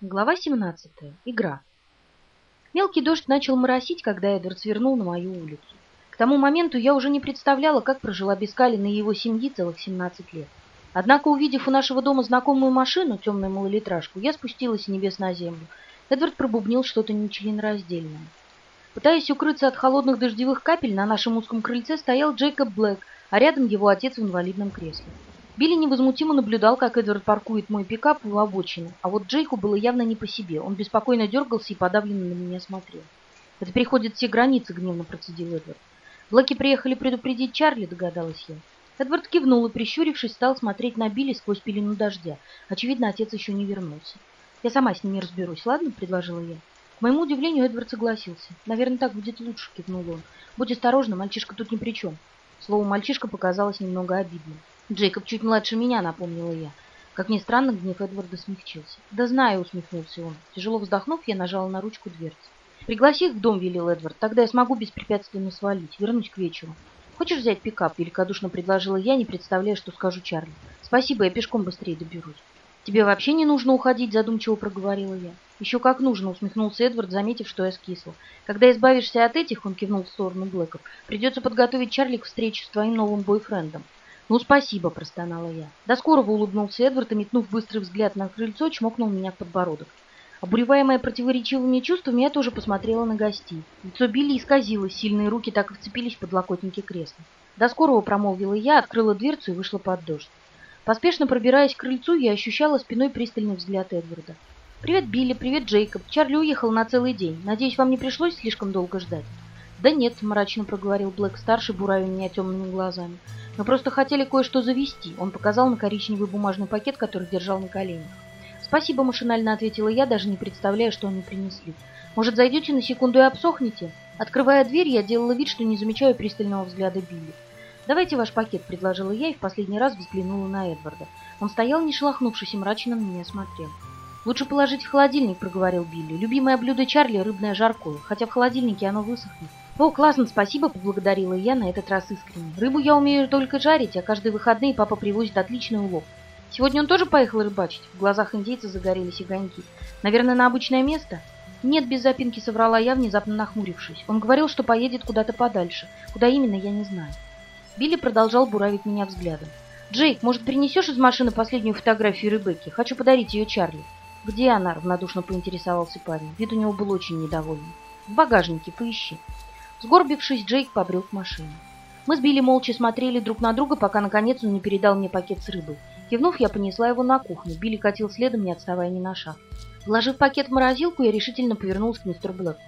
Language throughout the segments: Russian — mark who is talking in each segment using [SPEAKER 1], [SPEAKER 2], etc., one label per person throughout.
[SPEAKER 1] Глава 17. Игра. Мелкий дождь начал моросить, когда Эдвард свернул на мою улицу. К тому моменту я уже не представляла, как прожила без Калина и его семьи целых 17 лет. Однако, увидев у нашего дома знакомую машину, темную малолитражку, я спустилась с небес на землю. Эдвард пробубнил что-то нечленораздельное. Пытаясь укрыться от холодных дождевых капель, на нашем узком крыльце стоял Джейкоб Блэк, а рядом его отец в инвалидном кресле. Билли невозмутимо наблюдал, как Эдвард паркует мой пикап у обочины, а вот Джейку было явно не по себе. Он беспокойно дергался и подавленно на меня смотрел. «Это переходит все границы», — гневно процедил Эдвард. «Блэки приехали предупредить Чарли», — догадалась я. Эдвард кивнул и, прищурившись, стал смотреть на Билли сквозь пелену дождя. Очевидно, отец еще не вернулся. «Я сама с ними разберусь, ладно?» — предложила я. К моему удивлению, Эдвард согласился. «Наверное, так будет лучше», — кивнул он. «Будь осторожна, мальчишка тут ни при чем». Слово «мальчишка» показалось немного обидным. «Джейкоб чуть младше меня», — напомнила я. Как ни странно, гнев Эдварда смягчился. «Да знаю», — усмехнулся он. Тяжело вздохнув, я нажала на ручку дверцы. «Пригласи их в дом», — велел Эдвард. «Тогда я смогу беспрепятственно свалить. Вернусь к вечеру». «Хочешь взять пикап?» — великодушно предложила я, не представляя, что скажу Чарли. «Спасибо, я пешком быстрее доберусь». «Тебе вообще не нужно уходить», — задумчиво проговорила я. «Еще как нужно», — усмехнулся Эдвард, заметив, что я скисла. «Когда избавишься от этих», — он кивнул в сторону Блэков, «придется подготовить Чарли к встрече с твоим новым бойфрендом». «Ну, спасибо», — простонала я. До скорого улыбнулся Эдвард и, метнув быстрый взгляд на крыльцо, чмокнул меня в подбородок. Обуреваемая противоречивыми чувствами, я тоже посмотрела на гостей. Лицо Билли исказилось, сильные руки так и вцепились в подлокотники кресла. До скорого промолвила я, открыла дверцу и вышла под дождь. Поспешно пробираясь к крыльцу, я ощущала спиной пристальный взгляд Эдварда. «Привет, Билли, привет, Джейкоб. Чарли уехал на целый день. Надеюсь, вам не пришлось слишком долго ждать?» «Да нет», — мрачно проговорил Блэк-старший, буравя меня темными глазами. Мы просто хотели кое-что завести. Он показал на коричневый бумажный пакет, который держал на коленях. «Спасибо», — машинально ответила я, даже не представляя, что они принесли. «Может, зайдете на секунду и обсохнете?» Открывая дверь, я делала вид, что не замечаю пристального взгляда Билли. «Давайте ваш пакет», — предложила я и в последний раз взглянула на Эдварда. Он стоял, не шелохнувшись, и мрачно на меня смотрел. «Лучше положить в холодильник», — проговорил Билли. «Любимое блюдо Чарли — рыбное жаркое, хотя в холодильнике оно высохнет». «О, классно, спасибо!» – поблагодарила я на этот раз искренне. «Рыбу я умею только жарить, а каждые выходные папа привозит отличный улов. Сегодня он тоже поехал рыбачить?» В глазах индейца загорелись огоньки. «Наверное, на обычное место?» «Нет, без запинки соврала я, внезапно нахмурившись. Он говорил, что поедет куда-то подальше. Куда именно, я не знаю». Билли продолжал буравить меня взглядом. «Джейк, может, принесешь из машины последнюю фотографию Ребекки? Хочу подарить ее Чарли». «Где она?» – равнодушно поинтересовался парень. Вид у него был очень недовольный. «В багажнике, поищи». Сгорбившись, Джейк побрел к машине. Мы с Билли молча смотрели друг на друга, пока наконец он не передал мне пакет с рыбой. Кивнув, я понесла его на кухню. Билли катил следом, не отставая ни на шаг. Вложив пакет в морозилку, я решительно повернулась к мистеру Блэку.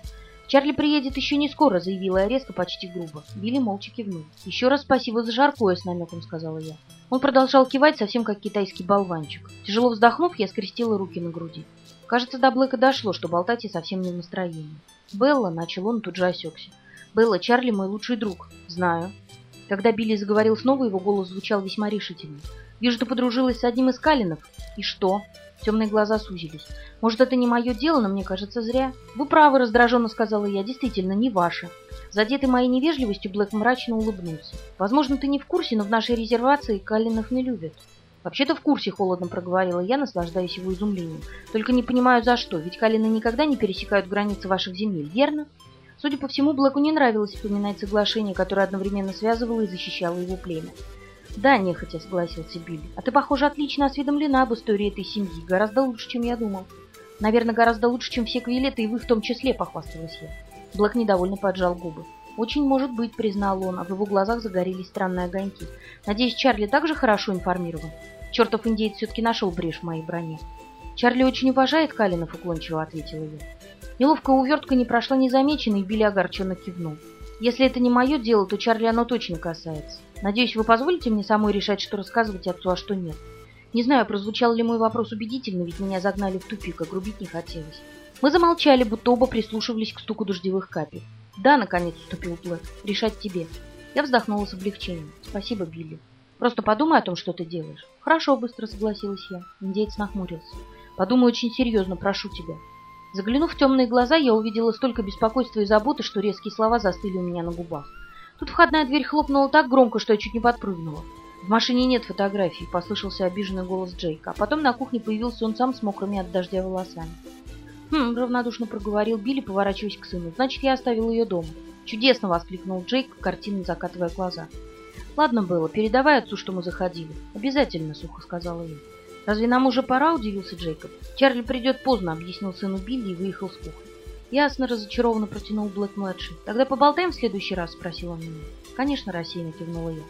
[SPEAKER 1] «Чарли приедет еще не скоро», — заявила я резко, почти грубо. Билли молча кивнул. «Еще раз спасибо за жаркое», — с намеком сказала я. Он продолжал кивать, совсем как китайский болванчик. Тяжело вздохнув, я скрестила руки на груди. Кажется, до Блэка дошло, что болтать я совсем не в настроении. «Белла», — начал он, тут же осекся. Белла, Чарли мой лучший друг. Знаю. Когда Билли заговорил снова, его голос звучал весьма решительно. Вижу, ты подружилась с одним из Калинов. И что? Темные глаза сузились. Может, это не мое дело, но мне кажется, зря. Вы правы, раздраженно сказала я. Действительно, не ваше. Задетый моей невежливостью, Блэк мрачно улыбнулся. Возможно, ты не в курсе, но в нашей резервации Калинов не любят. «Вообще-то в курсе», — холодно проговорила я, наслаждаясь его изумлением. «Только не понимаю, за что, ведь Калины никогда не пересекают границы ваших земель, верно?» Судя по всему, Блэку не нравилось вспоминать соглашение, которое одновременно связывало и защищало его племя. «Да, нехотя», — согласился Билли. «А ты, похоже, отлично осведомлена об истории этой семьи. Гораздо лучше, чем я думал». «Наверное, гораздо лучше, чем все Квилеты, и вы в том числе», — похвасталась я. Блэк недовольно поджал губы. «Очень может быть», — признал он, а в его глазах загорелись странные огоньки. «Надеюсь, Чарли также хорошо информирован?» Чертов индейец все-таки нашел брешь в моей броне. «Чарли очень уважает Калинов», — уклончиво ответила я. Неловкая увертка не прошла незамеченной, и Билли огорченно кивнул. «Если это не мое дело, то Чарли оно точно касается. Надеюсь, вы позволите мне самой решать, что рассказывать отцу, а что нет. Не знаю, прозвучал ли мой вопрос убедительно, ведь меня загнали в тупик, а грубить не хотелось. Мы замолчали, будто оба прислушивались к стуку дождевых капель. «Да», — наконец уступил Блэк, — «решать тебе». Я вздохнула с облегчением. «Спасибо, Билли. Просто подумай о том, что ты делаешь». «Хорошо», — быстро согласилась я. Индеец нахмурился. «Подумай очень серьезно, прошу тебя. Заглянув в темные глаза, я увидела столько беспокойства и заботы, что резкие слова застыли у меня на губах. Тут входная дверь хлопнула так громко, что я чуть не подпрыгнула. В машине нет фотографий, послышался обиженный голос Джейка. А потом на кухне появился он сам с мокрыми от дождя волосами. Хм, равнодушно проговорил Билли, поворачиваясь к сыну. Значит, я оставил ее дома. Чудесно, воскликнул Джейк, картинно закатывая глаза. Ладно было, передавай отцу, что мы заходили. Обязательно, сухо сказала я. Разве нам уже пора, удивился Джейкоб. Чарли придет поздно, объяснил сыну Билли и выехал с кухни. Ясно, разочарованно протянул Блэк-младший. Тогда поболтаем в следующий раз, спросил он меня. Конечно, рассеянно кивнула я.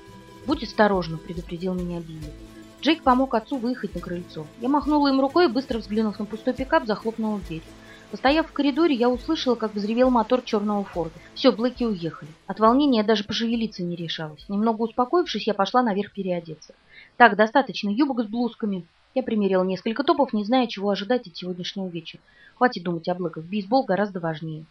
[SPEAKER 1] «Будь осторожна», — предупредил меня Билли. Джейк помог отцу выехать на крыльцо. Я махнула им рукой и, быстро взглянув на пустой пикап, захлопнула дверь. Постояв в коридоре, я услышала, как взревел мотор черного Форда. Все, Блэки уехали. От волнения я даже пошевелиться не решалась. Немного успокоившись, я пошла наверх переодеться. Так, достаточно юбок с блузками. Я примерила несколько топов, не зная, чего ожидать от сегодняшнего вечера. Хватит думать о Блэках. Бейсбол гораздо важнее.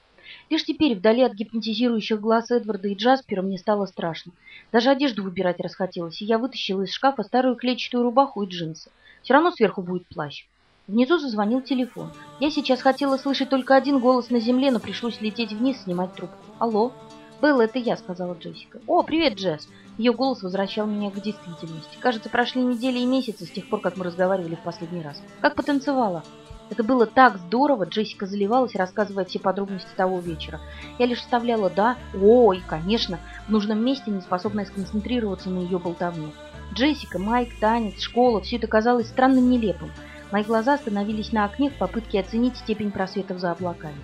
[SPEAKER 1] Лишь теперь, вдали от гипнотизирующих глаз Эдварда и Джаспера, мне стало страшно. Даже одежду выбирать расхотелось, и я вытащила из шкафа старую клетчатую рубаху и джинсы. Все равно сверху будет плащ. Внизу зазвонил телефон. Я сейчас хотела слышать только один голос на земле, но пришлось лететь вниз, снимать трубку. «Алло?» «Белла, это я», — сказала Джессика. «О, привет, Джесс!» Ее голос возвращал меня к действительности. Кажется, прошли недели и месяцы с тех пор, как мы разговаривали в последний раз. «Как потанцевала?» Это было так здорово, Джессика заливалась, рассказывая все подробности того вечера. Я лишь вставляла «да», «о» и, конечно, в нужном месте, не способная сконцентрироваться на ее болтовне. Джессика, Майк, танец, школа – все это казалось странно нелепым. Мои глаза остановились на окне в попытке оценить степень просветов за облаками.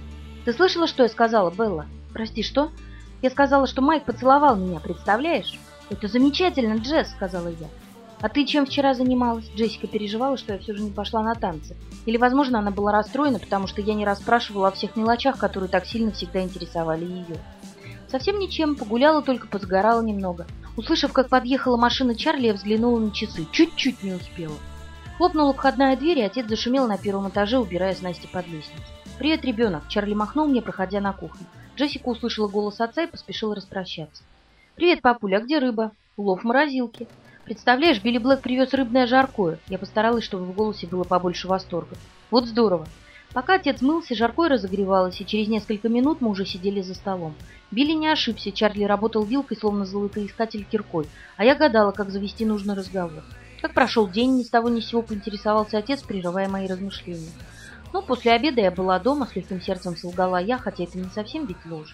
[SPEAKER 1] «Ты слышала, что я сказала, Белла?» «Прости, что?» «Я сказала, что Майк поцеловал меня, представляешь?» «Это замечательно, Джесс», — сказала я. «А ты чем вчера занималась?» Джессика переживала, что я все же не пошла на танцы. Или, возможно, она была расстроена, потому что я не расспрашивала о всех мелочах, которые так сильно всегда интересовали ее. Совсем ничем, погуляла, только позагорала немного. Услышав, как подъехала машина Чарли, я взглянула на часы. Чуть-чуть не успела. Хлопнула входная дверь, и отец зашумел на первом этаже, убирая с Насти под лестницу. «Привет, ребенок!» Чарли махнул мне, проходя на кухню. Джессика услышала голос отца и поспешила распрощаться. «Привет, папуля, а где рыба?» «Улов в морозилке». Представляешь, Билли Блэк привез рыбное жаркое. Я постаралась, чтобы в голосе было побольше восторга. Вот здорово. Пока отец мылся, жаркое разогревалось, и через несколько минут мы уже сидели за столом. Билли не ошибся, Чарли работал вилкой, словно золотоискатель киркой, а я гадала, как завести нужный разговор. Как прошел день, ни с того ни с сего поинтересовался отец, прерывая мои размышления. Ну, после обеда я была дома, с легким сердцем солгала я, хотя это не совсем ведь ложь.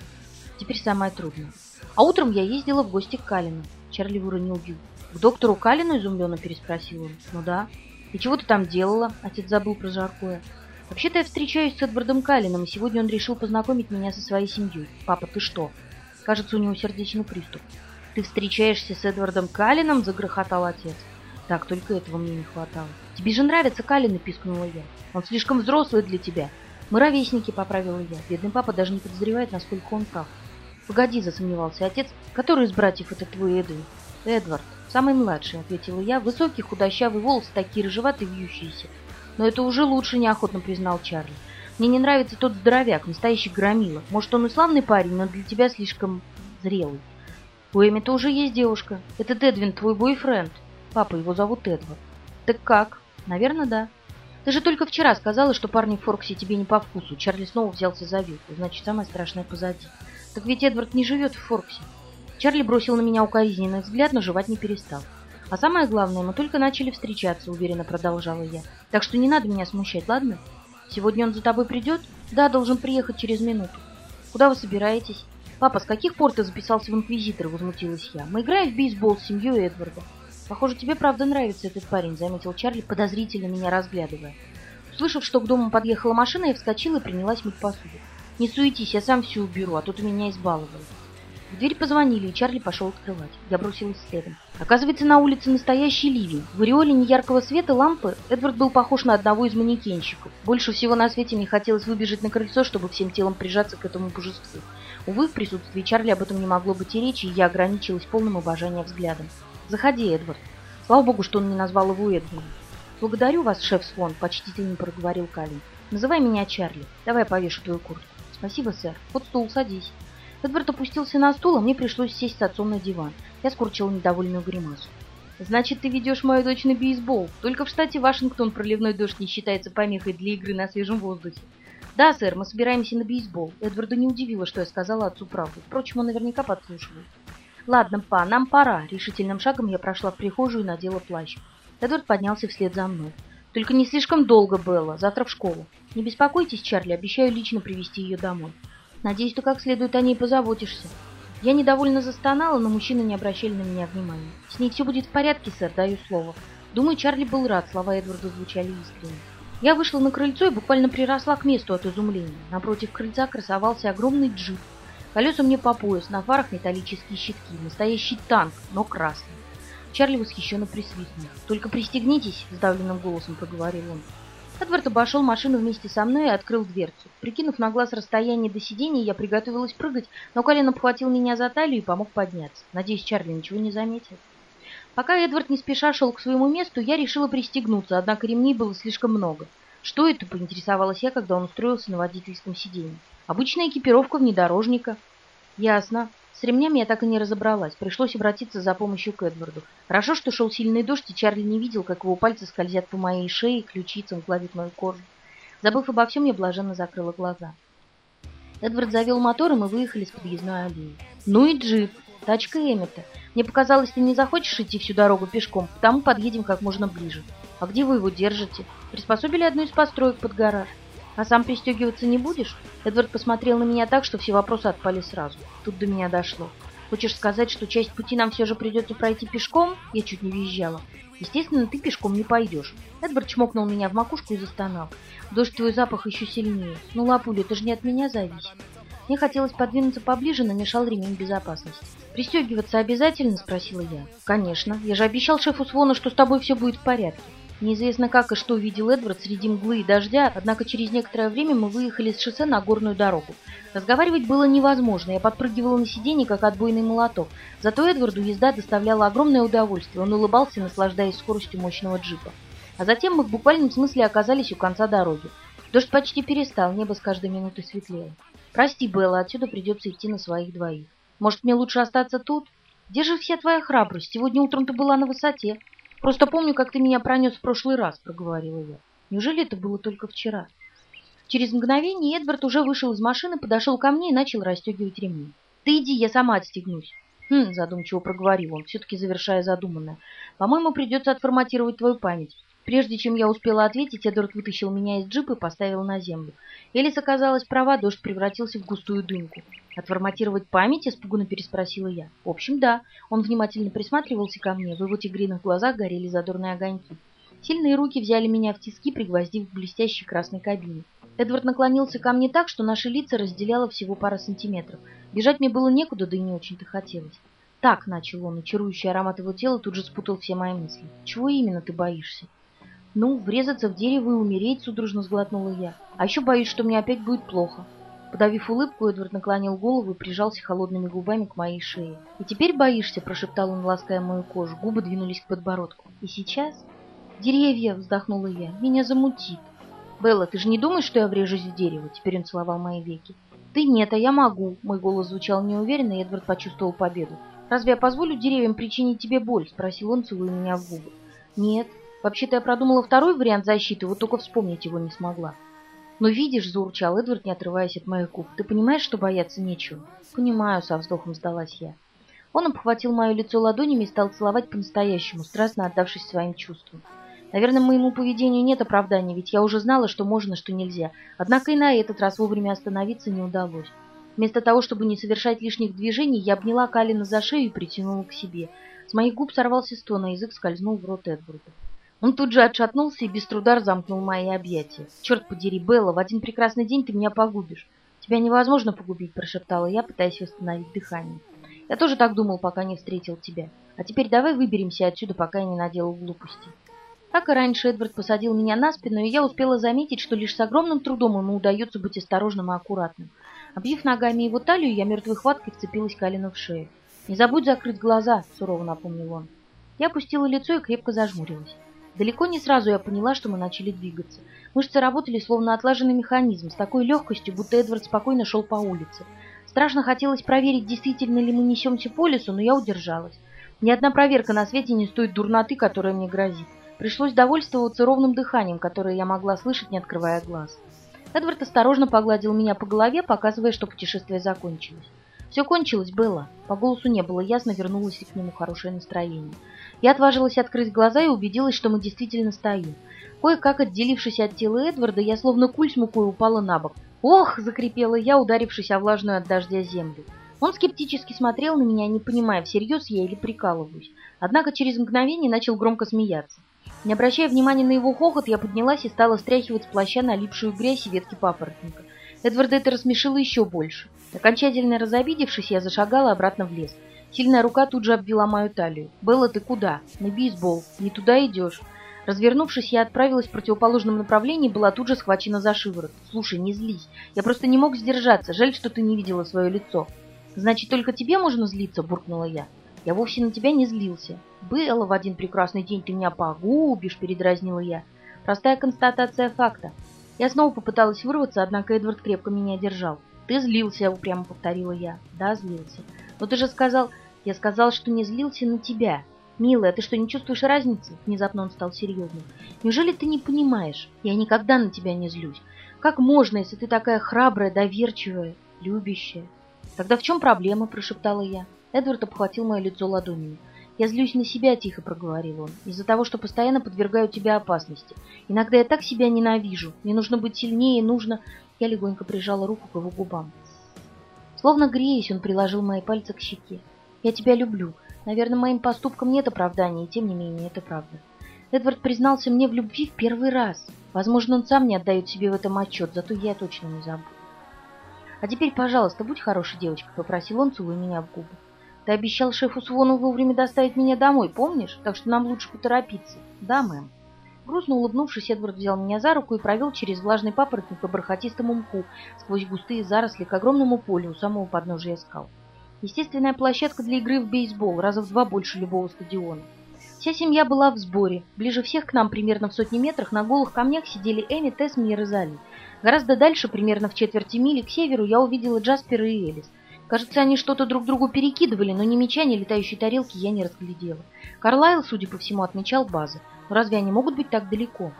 [SPEAKER 1] Теперь самое трудное. А утром я ездила в гости к Калину. Чарли выронил вилку. «К доктору Калину?» – изумленно переспросил он. «Ну да». «И чего ты там делала?» – отец забыл про жаркое. «Вообще-то я встречаюсь с Эдвардом Калином, и сегодня он решил познакомить меня со своей семьей. Папа, ты что?» Кажется, у него сердечный приступ. «Ты встречаешься с Эдвардом Калином?» – загрохотал отец. Так, только этого мне не хватало. «Тебе же нравится Калин?» – пискнула я. «Он слишком взрослый для тебя». «Мы ровесники», – поправила я. Бедный папа даже не подозревает, насколько он прав. «Погоди», – засомневался отец. «Который из братьев это твой Эдвин?» «Эдвард». «Самый младший», — ответила я. «Высокий, худощавый, волосы такие рыжеватые, вьющиеся». «Но это уже лучше», — неохотно признал Чарли. «Мне не нравится тот здоровяк, настоящий громила. Может, он и славный парень, но для тебя слишком зрелый». «У Эми-то уже есть девушка. Это Эдвин, твой бойфренд. Папа, его зовут Эдвард». «Так как?» «Наверное, да». «Ты же только вчера сказала, что парни в Форксе тебе не по вкусу». Чарли снова взялся за вилку. «Значит, самое страшное позади». «Так ведь Эдвард не живет в Форксе». Чарли бросил на меня укоризненный взгляд, но жевать не перестал. «А самое главное, мы только начали встречаться», — уверенно продолжала я. «Так что не надо меня смущать, ладно? Сегодня он за тобой придет?» «Да, должен приехать через минуту». «Куда вы собираетесь?» «Папа, с каких пор ты записался в Инквизитор?» — возмутилась я. «Мы играем в бейсбол с семьей Эдварда». «Похоже, тебе правда нравится этот парень», — заметил Чарли, подозрительно меня разглядывая. Услышав, что к дому подъехала машина, я вскочила и принялась мыть посуду. «Не суетись, я сам все уберу, а тут у меня избаловали». В дверь позвонили, и Чарли пошел открывать. Я бросилась следом. Оказывается, на улице настоящий ливень. В ореоле неяркого света лампы Эдвард был похож на одного из манекенщиков. Больше всего на свете мне хотелось выбежать на крыльцо, чтобы всем телом прижаться к этому божеству. Увы, в присутствии Чарли об этом не могло быть и речи, и я ограничилась полным обожанием взглядом. «Заходи, Эдвард». Слава богу, что он не назвал его Эдвардом. «Благодарю вас, шеф Свон», — почтительно проговорил Калин. «Называй меня Чарли. Давай повешу твою куртку». «Спасибо, сэр. Вот стул, садись». Эдвард опустился на стул, а мне пришлось сесть с отцом на диван. Я скорчила недовольную гримасу. «Значит, ты ведешь мою дочь на бейсбол. Только в штате Вашингтон проливной дождь не считается помехой для игры на свежем воздухе». «Да, сэр, мы собираемся на бейсбол». Эдварда не удивило, что я сказала отцу правду. Впрочем, он наверняка подслушивает. «Ладно, па, нам пора». Решительным шагом я прошла в прихожую и надела плащ. Эдвард поднялся вслед за мной. «Только не слишком долго, Белла. Завтра в школу. Не беспокойтесь, Чарли, обещаю лично привести ее домой. Надеюсь, ты как следует о ней позаботишься». Я недовольно застонала, но мужчины не обращали на меня внимания. «С ней все будет в порядке, сэр, даю слово». Думаю, Чарли был рад, слова Эдварда звучали искренне. Я вышла на крыльцо и буквально приросла к месту от изумления. Напротив крыльца красовался огромный джип. Колеса мне по пояс, на фарах металлические щитки. Настоящий танк, но красный. Чарли восхищенно присвистнул. «Только пристегнитесь», — сдавленным голосом проговорил он. Эдвард обошел машину вместе со мной и открыл дверцу. Прикинув на глаз расстояние до сидения, я приготовилась прыгать, но Колин обхватил меня за талию и помог подняться. Надеюсь, Чарли ничего не заметил. Пока Эдвард не спеша шел к своему месту, я решила пристегнуться, однако ремней было слишком много. Что это, поинтересовалась я, когда он устроился на водительском сиденье. Обычная экипировка внедорожника. Ясно. С ремнями я так и не разобралась. Пришлось обратиться за помощью к Эдварду. Хорошо, что шел сильный дождь, и Чарли не видел, как его пальцы скользят по моей шее, ключицам, гладят мою кожу. Забыв обо всем, я блаженно закрыла глаза. Эдвард завел мотор, и мы выехали с подъездной аллеи. Ну и джип. Тачка Эммета. Мне показалось, ты не захочешь идти всю дорогу пешком, потому подъедем как можно ближе. А где вы его держите? Приспособили одну из построек под гараж. А сам пристегиваться не будешь? Эдвард посмотрел на меня так, что все вопросы отпали сразу. Тут до меня дошло. Хочешь сказать, что часть пути нам все же придется пройти пешком? Я чуть не визжала. Естественно, ты пешком не пойдешь. Эдвард чмокнул меня в макушку и застонал. Дождь твой запах еще сильнее. Ну, лапуля, это же не от меня зависит. Мне хотелось подвинуться поближе, но мешал ремень безопасности. «Пристегиваться обязательно?» – спросила я. «Конечно. Я же обещал шефу Свона, что с тобой все будет в порядке». Неизвестно как и что увидел Эдвард среди мглы и дождя, однако через некоторое время мы выехали с шоссе на горную дорогу. Разговаривать было невозможно, я подпрыгивала на сиденье, как отбойный молоток. Зато Эдварду езда доставляла огромное удовольствие, он улыбался, наслаждаясь скоростью мощного джипа. А затем мы в буквальном смысле оказались у конца дороги. Дождь почти перестал, небо с каждой минутой светлело. «Прости, Белла, отсюда придется идти на своих двоих. Может, мне лучше остаться тут? Где же вся твоя храбрость? Сегодня утром ты была на высоте». Просто помню, как ты меня пронес в прошлый раз, проговорила я. Неужели это было только вчера? Через мгновение Эдвард уже вышел из машины, подошел ко мне и начал расстегивать ремни. Ты иди, я сама отстегнусь. Хм, задумчиво проговорил он, все-таки завершая задуманное. По-моему, придется отформатировать твою память. Прежде чем я успела ответить, Эдвард вытащил меня из джипа и поставил на землю. Элис оказалась права, дождь превратился в густую дымку. «Отформатировать память?» – испуганно переспросила я. «В общем, да». Он внимательно присматривался ко мне, в его тигриных глазах горели задорные огоньки. Сильные руки взяли меня в тиски, пригвоздив к блестящей красной кабине. Эдвард наклонился ко мне так, что наши лица разделяло всего пара сантиметров. Бежать мне было некуда, да и не очень-то хотелось. «Так», — начал он, и аромат его тела тут же спутал все мои мысли. «Чего именно ты боишься?» «Ну, врезаться в дерево и умереть», — судорожно сглотнула я. «А еще боюсь, что мне опять будет плохо». Подавив улыбку, Эдвард наклонил голову и прижался холодными губами к моей шее. «И теперь боишься?» – прошептал он, лаская мою кожу. Губы двинулись к подбородку. «И сейчас?» «Деревья!» – вздохнула я. «Меня замутит». «Белла, ты же не думаешь, что я врежусь в дерево?» Теперь он целовал мои веки. «Ты нет, а я могу!» Мой голос звучал неуверенно, и Эдвард почувствовал победу. «Разве я позволю деревьям причинить тебе боль?» – спросил он, целуя меня в губы. «Нет. Вообще-то я продумала второй вариант защиты, вот только вспомнить его не смогла». «Но видишь», — заурчал Эдвард, не отрываясь от моих губ, — «ты понимаешь, что бояться нечего?» «Понимаю», — со вздохом сдалась я. Он обхватил мое лицо ладонями и стал целовать по-настоящему, страстно отдавшись своим чувствам. Наверное, моему поведению нет оправдания, ведь я уже знала, что можно, что нельзя. Однако и на этот раз вовремя остановиться не удалось. Вместо того, чтобы не совершать лишних движений, я обняла Калина за шею и притянула к себе. С моих губ сорвался стон, а язык скользнул в рот Эдварда. Он тут же отшатнулся и без труда замкнул мои объятия. «Черт подери, Белла, в один прекрасный день ты меня погубишь». «Тебя невозможно погубить», — прошептала я, пытаясь восстановить дыхание. «Я тоже так думал, пока не встретил тебя. А теперь давай выберемся отсюда, пока я не наделал глупости». Как и раньше, Эдвард посадил меня на спину, и я успела заметить, что лишь с огромным трудом ему удается быть осторожным и аккуратным. Обвив ногами его талию, я мертвой хваткой вцепилась Калину в шею. «Не забудь закрыть глаза», — сурово напомнил он. Я опустила лицо и крепко зажмурилась. Далеко не сразу я поняла, что мы начали двигаться. Мышцы работали словно отлаженный механизм, с такой легкостью, будто Эдвард спокойно шел по улице. Страшно хотелось проверить, действительно ли мы несемся по лесу, но я удержалась. Ни одна проверка на свете не стоит дурноты, которая мне грозит. Пришлось довольствоваться ровным дыханием, которое я могла слышать, не открывая глаз. Эдвард осторожно погладил меня по голове, показывая, что путешествие закончилось. Все кончилось, было. По голосу не было ясно, вернулось ли к нему хорошее настроение. Я отважилась открыть глаза и убедилась, что мы действительно стоим. Кое-как отделившись от тела Эдварда, я словно куль с мукой упала на бок. «Ох!» — закрепела я, ударившись о влажную от дождя землю. Он скептически смотрел на меня, не понимая, всерьез я или прикалываюсь. Однако через мгновение начал громко смеяться. Не обращая внимания на его хохот, я поднялась и стала стряхивать с плаща налипшую грязь и ветки папоротника. Эдварда это рассмешило еще больше. Окончательно разобидевшись, я зашагала обратно в лес. Сильная рука тут же обвела мою талию. «Белла, ты куда? На бейсбол. Не туда идешь». Развернувшись, я отправилась в противоположном направлении, была тут же схвачена за шиворот. «Слушай, не злись. Я просто не мог сдержаться. Жаль, что ты не видела свое лицо». «Значит, только тебе можно злиться?» – буркнула я. «Я вовсе на тебя не злился. Было в один прекрасный день ты меня погубишь», – передразнила я. Простая констатация факта. Я снова попыталась вырваться, однако Эдвард крепко меня держал. «Ты злился», – упрямо повторила я. «Да, злился. Но ты же сказал...» «Я сказал, что не злился на тебя. Милая, ты что, не чувствуешь разницы?» Внезапно он стал серьезным. «Неужели ты не понимаешь? Я никогда на тебя не злюсь. Как можно, если ты такая храбрая, доверчивая, любящая?» «Тогда в чем проблема?» – прошептала я. Эдвард обхватил мое лицо ладонями. «Я злюсь на себя», – тихо проговорил он, – «из-за того, что постоянно подвергаю тебя опасности. Иногда я так себя ненавижу. Мне нужно быть сильнее, нужно...» Я легонько прижала руку к его губам. Словно греясь, он приложил мои пальцы к щеке. «Я тебя люблю. Наверное, моим поступкам нет оправдания, и тем не менее это правда». Эдвард признался мне в любви в первый раз. Возможно, он сам не отдает себе в этом отчет, зато я точно не забуду. «А теперь, пожалуйста, будь хорошей девочкой», — попросил он, целуя меня в губы. «Ты обещал шефу Свону вовремя доставить меня домой, помнишь? Так что нам лучше поторопиться». «Да, мэм». Грустно улыбнувшись, Эдвард взял меня за руку и провел через влажный папоротник по бархатистому мху, сквозь густые заросли к огромному полю у самого подножия скал. Естественная площадка для игры в бейсбол, раза в два больше любого стадиона. Вся семья была в сборе. Ближе всех к нам, примерно в сотни метрах, на голых камнях сидели Эми, Тесми и Розали. Гораздо дальше, примерно в четверти мили, к северу, я увидела Джаспера и Элис. Кажется, они что-то друг другу перекидывали, но ни меча, ни летающей тарелки я не разглядела. Карлайл, судя по всему, отмечал базы. Но разве они могут быть так далеко?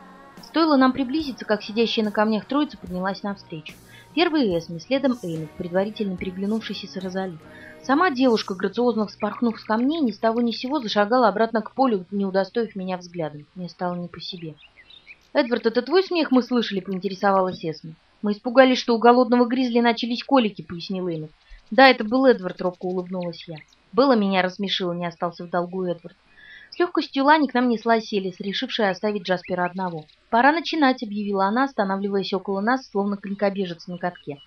[SPEAKER 1] Стоило нам приблизиться, как сидящая на камнях троица поднялась навстречу. Первый Эсми, следом Эми, предварительно переглянувшись с Розали. Сама девушка, грациозно вспорхнув с камней, ни с того ни с сего зашагала обратно к полю, не удостоив меня взглядом. Мне стало не по себе. «Эдвард, это твой смех мы слышали?» — поинтересовалась Эсми. «Мы испугались, что у голодного гризли начались колики», — пояснил Эми. «Да, это был Эдвард», — робко улыбнулась я. «Было меня рассмешило, не остался в долгу Эдвард». С легкостью Лани к нам неслась Селис, решившая оставить Джаспера одного. «Пора начинать», — объявила она, останавливаясь около нас, словно клинкобежец на катке.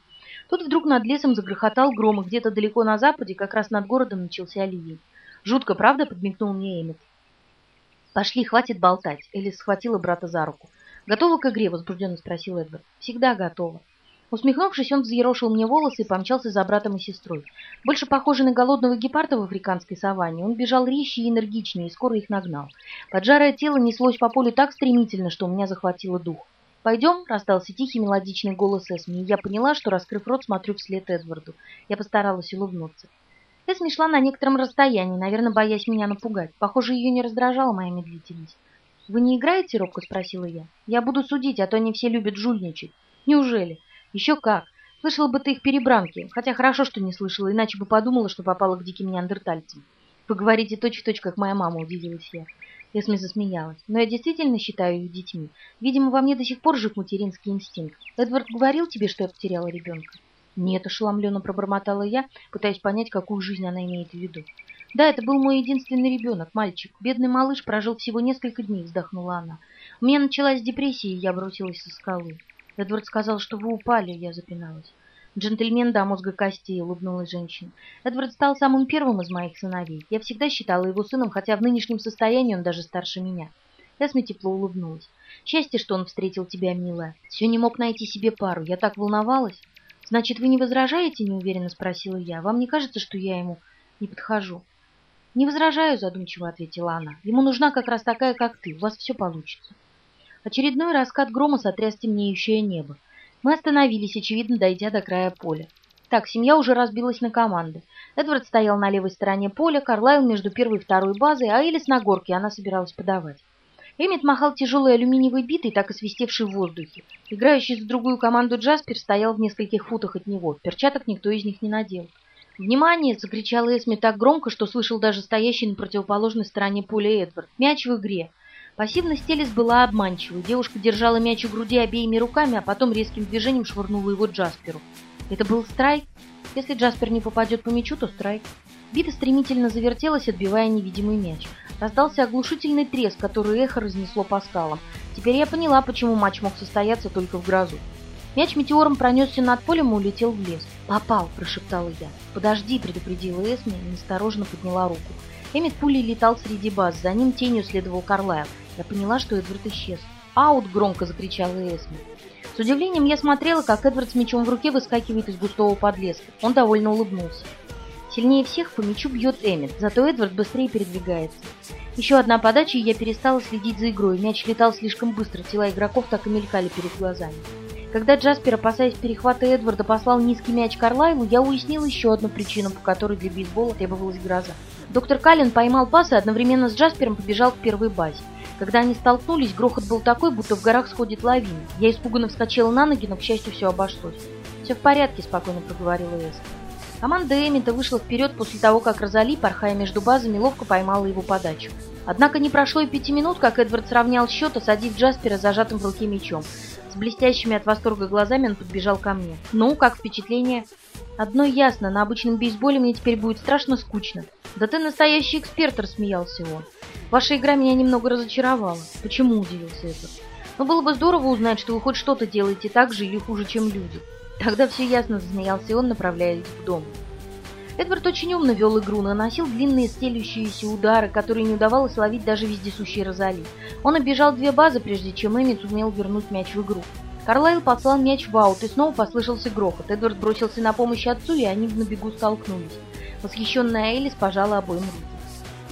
[SPEAKER 1] Тут вдруг над лесом загрохотал гром, и где-то далеко на западе, как раз над городом, начался ливень. «Жутко, правда?» — подмигнул мне Эммет. «Пошли, хватит болтать», — Элис схватила брата за руку. «Готова к игре?» — возбужденно спросил Эдвард. «Всегда готова». Усмехнувшись, он взъерошил мне волосы и помчался за братом и сестрой. Больше похожий на голодного гепарда в африканской саванне, он бежал резче и энергичнее, и скоро их нагнал. Поджарое тело неслось по полю так стремительно, что у меня захватило дух. «Пойдем?» — раздался тихий мелодичный голос Эсми, и я поняла, что, раскрыв рот, смотрю вслед Эдварду. Я постаралась улыбнуться. Эсми шла на некотором расстоянии, наверное, боясь меня напугать. Похоже, ее не раздражала моя медлительность. «Вы не играете?» — робко спросила я. «Я буду судить, а то они все любят жульничать». «Неужели?» «Еще как. Слышала бы ты их перебранки. Хотя хорошо, что не слышала, иначе бы подумала, что попала к диким неандертальцам». «Вы говорите точь-в-точь, -точь, как моя мама», — удивилась я. Эсми засмеялась. «Но я действительно считаю их детьми. Видимо, во мне до сих пор жив материнский инстинкт. Эдвард говорил тебе, что я потеряла ребенка?» «Нет», — ошеломленно пробормотала я, пытаясь понять, какую жизнь она имеет в виду. «Да, это был мой единственный ребенок, мальчик. Бедный малыш прожил всего несколько дней», — вздохнула она. «У меня началась депрессия, и я бросилась со скалы. Эдвард сказал, что вы упали», — я запиналась. «Джентльмен до мозга костей», — улыбнулась женщина. «Эдвард стал самым первым из моих сыновей. Я всегда считала его сыном, хотя в нынешнем состоянии он даже старше меня». Эсми тепло улыбнулась. «Счастье, что он встретил тебя, милая. Все не мог найти себе пару. Я так волновалась». «Значит, вы не возражаете?» — неуверенно спросила я. «Вам не кажется, что я ему не подхожу?» «Не возражаю», — задумчиво ответила она. «Ему нужна как раз такая, как ты. У вас все получится». Очередной раскат грома сотряс темнеющее небо. Мы остановились, очевидно, дойдя до края поля. Так, семья уже разбилась на команды. Эдвард стоял на левой стороне поля, Карлайл между первой и второй базой, а Элис на горке, она собиралась подавать. Эммет махал тяжелой алюминиевой битой, так и свистевшей в воздухе. Играющий за другую команду Джаспер стоял в нескольких футах от него. Перчаток никто из них не надел. «Внимание!» — закричала Эсми так громко, что слышал даже стоящий на противоположной стороне поля Эдвард. «Мяч в игре!» Пассивность Элис была обманчивой. Девушка держала мяч у груди обеими руками, а потом резким движением швырнула его Джасперу. Это был страйк. Если Джаспер не попадет по мячу, то страйк. Бита стремительно завертелась, отбивая невидимый мяч. Раздался оглушительный треск, который эхо разнесло по скалам. Теперь я поняла, почему матч мог состояться только в грозу. Мяч метеором пронесся над полем и улетел в лес. «Попал!» – прошептала я. «Подожди!» – предупредила Эсми и осторожно подняла руку. Эммет пулей летал среди баз, за ним тенью следовал Карлайл. Я поняла, что Эдвард исчез. «Аут!» – громко закричала Эсми. С удивлением я смотрела, как Эдвард с мячом в руке выскакивает из густого подлеска. Он довольно улыбнулся. Сильнее всех по мячу бьет Эммет, зато Эдвард быстрее передвигается. Еще одна подача, и я перестала следить за игрой. Мяч летал слишком быстро, тела игроков так и мелькали перед глазами. Когда Джаспер, опасаясь перехвата Эдварда, послал низкий мяч Карлайлу, я уяснил еще одну причину, по которой для бейсбола требовалась гроза. Доктор Каллен поймал пас и одновременно с Джаспером побежал к первой базе. Когда они столкнулись, грохот был такой, будто в горах сходит лавина. Я испуганно вскочила на ноги, но, к счастью, все обошлось. «Все в порядке», — спокойно проговорила Эст. Команда Эмита вышла вперед после того, как Розали, порхая между базами, ловко поймала его подачу. Однако не прошло и пяти минут, как Эдвард сравнял счет, осадив Джаспера зажатым в руке мячом. С блестящими от восторга глазами он подбежал ко мне. «Ну, как впечатление?» «Одно ясно, на обычном бейсболе мне теперь будет страшно скучно». «Да ты настоящий эксперт», — рассмеялся он. «Ваша игра меня немного разочаровала». «Почему?» — удивился Эдвард. «Но было бы здорово узнать, что вы хоть что-то делаете так же или хуже, чем люди». «Тогда все ясно», — засмеялся он, направляясь в дом. Эдвард очень умно вел игру, наносил длинные стелющиеся удары, которые не удавалось ловить даже вездесущей Розали. Он оббежал две базы, прежде чем Эммит сумел вернуть мяч в игру. Карлайл послал мяч в аут, и снова послышался грохот. Эдвард бросился на помощь отцу, и они на бегу столкнулись. Восхищенная Элис пожала обоим руки.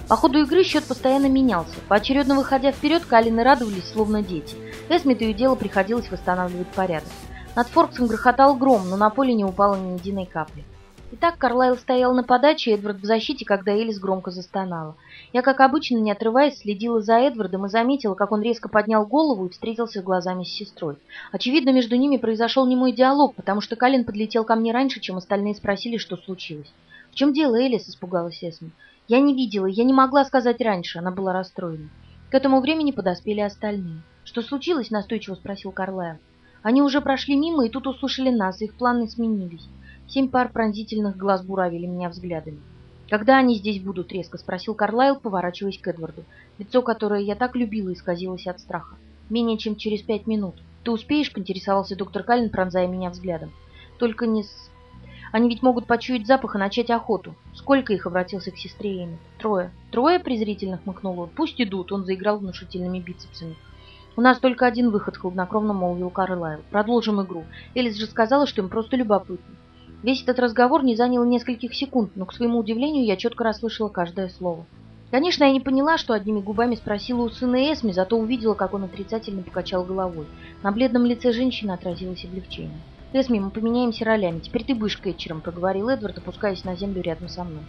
[SPEAKER 1] По ходу игры счет постоянно менялся. Поочередно выходя вперед, Калины радовались, словно дети. Эсмиту и дело приходилось восстанавливать порядок. Над Форксом грохотал гром, но на поле не упало ни единой капли. Итак, Карлайл стоял на подаче, Эдвард в защите, когда Элис громко застонала. Я, как обычно, не отрываясь, следила за Эдвардом и заметила, как он резко поднял голову и встретился глазами с сестрой. Очевидно, между ними произошел немой диалог, потому что Калин подлетел ко мне раньше, чем остальные спросили, что случилось. «В чем дело, Элис?» – испугалась Эсми. «Я не видела, я не могла сказать раньше», – она была расстроена. К этому времени подоспели остальные. «Что случилось?» – настойчиво спросил Карлайл. Они уже прошли мимо и тут услышали нас, их планы сменились. Семь пар пронзительных глаз буравили меня взглядами. «Когда они здесь будут?» — резко спросил Карлайл, поворачиваясь к Эдварду. Лицо, которое я так любила, исказилось от страха. «Менее чем через пять минут. Ты успеешь?» — поинтересовался доктор Каллен, пронзая меня взглядом. «Только не с... Они ведь могут почуять запах и начать охоту. Сколько их?» — обратился к сестре Эми. «Трое». «Трое?» — презрительно хмыкнул он. «Пусть идут», — он заиграл внушительными бицепсами. «У нас только один выход», — хладнокровно молвил Карлайл. «Продолжим игру. Элис же сказала, что им просто любопытно». Весь этот разговор не занял нескольких секунд, но, к своему удивлению, я четко расслышала каждое слово. Конечно, я не поняла, что одними губами спросила у сына Эсми, зато увидела, как он отрицательно покачал головой. На бледном лице женщины отразилось облегчение. «Эсми, мы поменяемся ролями. Теперь ты будешь кетчером», — проговорил Эдвард, опускаясь на землю рядом со мной.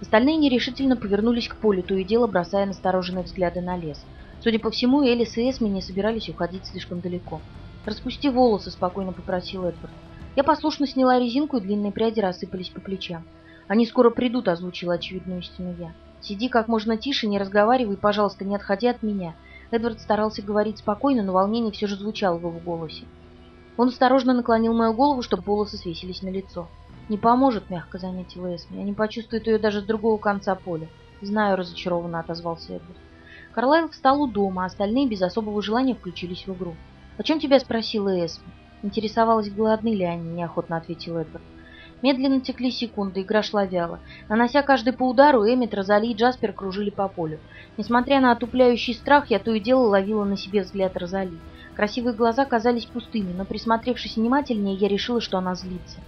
[SPEAKER 1] Остальные нерешительно повернулись к полю, то и дело бросая настороженные взгляды на лес. Судя по всему, Элис и Эсми не собирались уходить слишком далеко. «Распусти волосы», — спокойно попросил Эдвард. Я послушно сняла резинку, и длинные пряди рассыпались по плечам. «Они скоро придут», — озвучила очевидную истину я. «Сиди как можно тише, не разговаривай, пожалуйста, не отходи от меня». Эдвард старался говорить спокойно, но волнение все же звучало в его голосе. Он осторожно наклонил мою голову, чтобы волосы свесились на лицо. «Не поможет», — мягко заметила Эсми. «Они почувствуют ее даже с другого конца поля». «Знаю», — разочарованно отозвался Эдвард. Карлайл встал у дома, а остальные без особого желания включились в игру. «О чем тебя спросила Эсми?» Интересовалась, голодны ли они, неохотно ответил Эдвард. Медленно текли секунды, игра шла вяло. Нанося каждый по удару, Эммит, Розали и Джаспер кружили по полю. Несмотря на отупляющий страх, я то и дело ловила на себе взгляд Розали. Красивые глаза казались пустыми, но присмотревшись внимательнее, я решила, что она злится.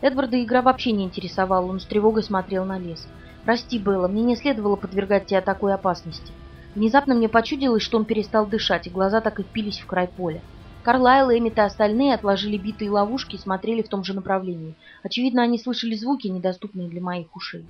[SPEAKER 1] Эдварда игра вообще не интересовала, он с тревогой смотрел на лес. «Прости, Белла, мне не следовало подвергать тебя такой опасности». Внезапно мне почудилось, что он перестал дышать, и глаза так и впились в край поля. Карлайл, Эммит и остальные отложили битые ловушки и смотрели в том же направлении. Очевидно, они слышали звуки, недоступные для моих ушей.